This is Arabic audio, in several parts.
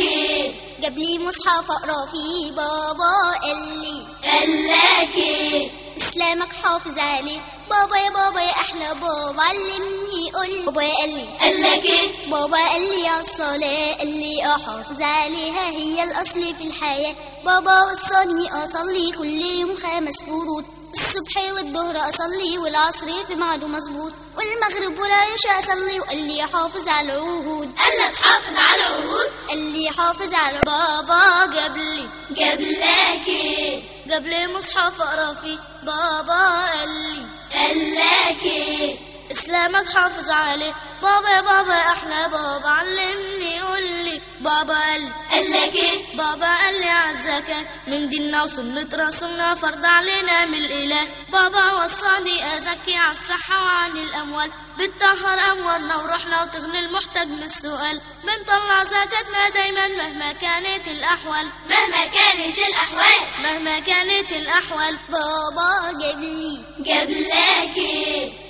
إيه جاب لي مصحف أقرأ فيه بابا قال لي قال لك إيه إسلامك حافظ عليه بابا يا بابا يا أحلى بابا علمني قول بابا قال لي قال لك إيه بابا قال لي يا الصلاة قال لي أحافظ عليها هي الأصل في الحياة. بابا وصاني أصلي كل يوم خمس فروض الصبح والظهر أصلي والعصر في ميعاده مظبوط. والمغرب ولا يشاء أصلي وقال لي حافظ على العهود. قال حافظ على بابا جاب لي جاب لك إيه جاب لي مصحف أقرا فيه بابا قال لي قال لك إسلامك حافظ عليه بابا يا بابا أحلى بابا علمني قول لي. بابا قال لك. بابا قال لي عالزكاة من ديننا وسنة رسولنا فرض علينا من الإله. بابا وصاني أزكي على الصحة وعن الأموال. بتطهر أموالنا وروحنا وتغني المحتاج من السؤال. بنطلع زكاتنا دايما مهما كانت الأحوال. مهما كانت الأحوال. مهما كانت الأحوال. بابا جاب لي. جاب لك.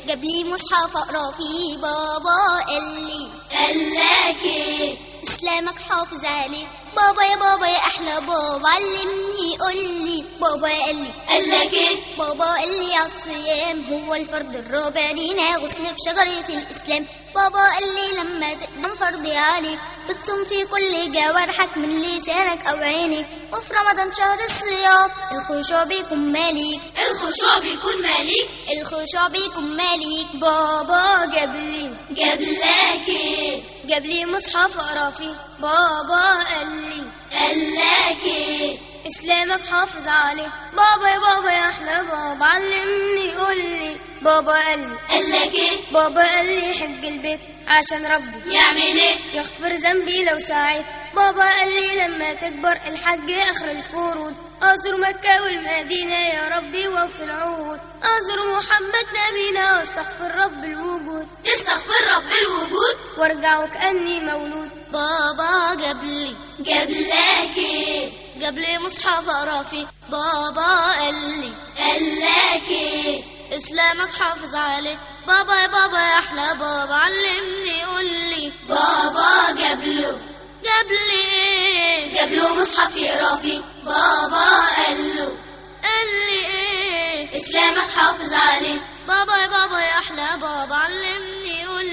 جاب لي مصحف أقرأ فيه. بابا قال لي. قال لك. إسلامك حافظ عليه. بابا يا بابا يا أحلى بابا علمني قول لي بابا قال لي قال لك إيه؟ بابا قال لي على الصيام هو الفرض الرابع لينا غصن في شجرة الإسلام. بابا قال لي لما تقدم فرض عليك بتصوم في كل جوارحك من لسانك أو عينك وفي رمضان شهر الصيام الخشوع بيكون مالك. الخشوع بيكون مالك؟ الخشوع بيكون مالك. بابا جاب لي جاب لك إيه؟ جاب لي مصحف اقرا فيه بابا قال لي اسلامك حافظ عليه. بابا يا بابا يا أحلى بابا علمني قول لي بابا قال لي قال لك إيه؟ بابا قال لي حج البيت عشان ربي يعمل إيه؟ يغفر ذنبي لو سعيت. بابا قال لي لما تكبر الحج آخر الفروض. ازور مكة والمدينة يا ربي وفي العهود ازور محمد نبينا واستغفر رب الوجود. تستغفر رب الوجود؟ وارجع وكأني مولود. بابا جاب لي جاب لك لي مصحف اقرا فيه بابا قال لي قال إيه؟ إسلامك حافظ عليه بابا يا بابا يا أحلى بابا علمني قول لي. بابا جاب له جاب لي إيه؟ له مصحف يقرا فيه بابا قال له قال لي إيه؟ إسلامك حافظ عليه بابا يا بابا يا أحلى بابا علمني قول